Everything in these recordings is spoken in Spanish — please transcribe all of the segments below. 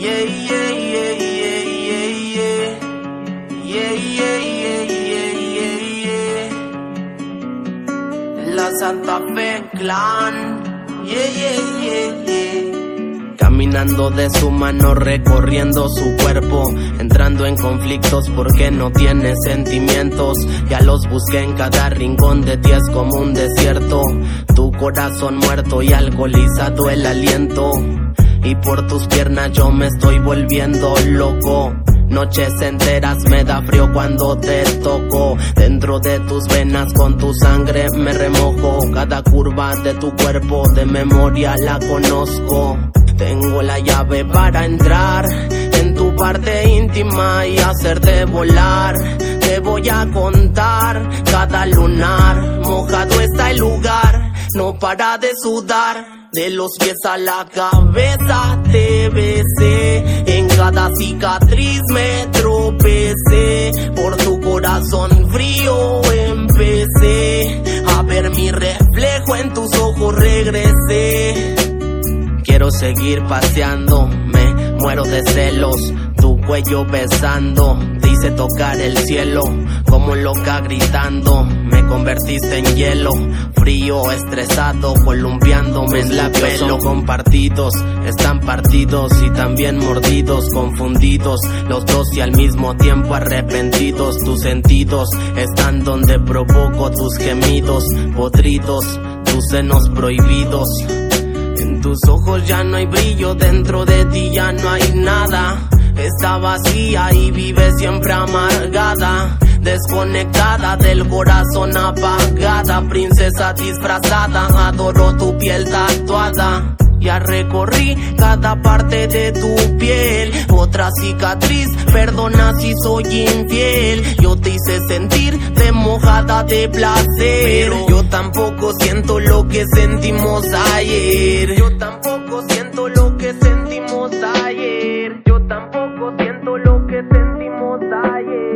Yeah, yeah, yeah, yeah, yeah, yeah. Yeah, yeah, yeah, yeah, yeah, yeah. La Santa Fe Clan. Yeah, yeah, yeah, yeah. Caminando de su mano, recorriendo su cuerpo, entrando en conflictos porque no tiene sentimientos. Ya los busqué en cada rincón de ti, es como un desierto. Tu corazón muerto y alcoholizado el aliento. Y por tus piernas yo me estoy volviendo loco. Noches enteras me da frío cuando te toco. Dentro de tus venas con tu sangre me remojo. Cada curva de tu cuerpo de memoria la conozco. Tengo la llave para entrar en tu parte íntima y hacerte volar. Te voy a contar cada lunar. No para de sudar. De los pies a la cabeza te besé. En cada cicatriz me tropecé. Por tu corazón frío empecé. A ver mi reflejo en tus ojos regresé. Quiero seguir paseando, me muero de celos. Tu cuello besando, dice tocar el cielo. Como loca gritando, convertiste en hielo. Frío, estresado, columpiándome en la pelo. compartidos, están partidos y también mordidos, confundidos. Los dos y al mismo tiempo arrepentidos. Tus sentidos están donde provoco tus gemidos, podridos, tus senos prohibidos. En tus ojos ya no hay brillo, dentro de ti ya no hay nada. Está vacía y vive siempre amargada. Desconectada del corazón apagada, princesa disfrazada, adoro tu piel tatuada. Ya recorrí cada parte de tu piel. Otra cicatriz, perdona si soy infiel. Yo te hice sentir de mojada de placer. Pero yo tampoco siento lo que sentimos ayer. Yo tampoco siento lo que sentimos ayer. Yo tampoco siento lo que sentimos ayer.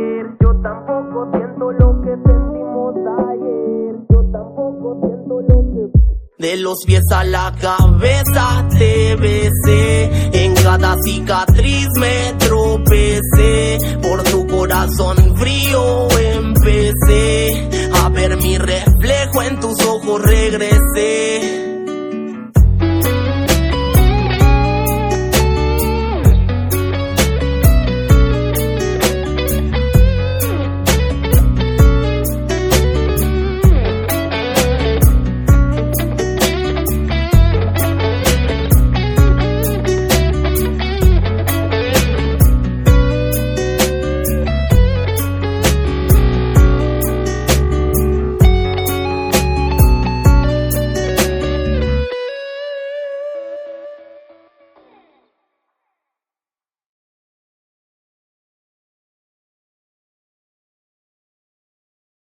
De los pies a la cabeza te besé, en cada cicatriz me tropecé, por tu corazón frío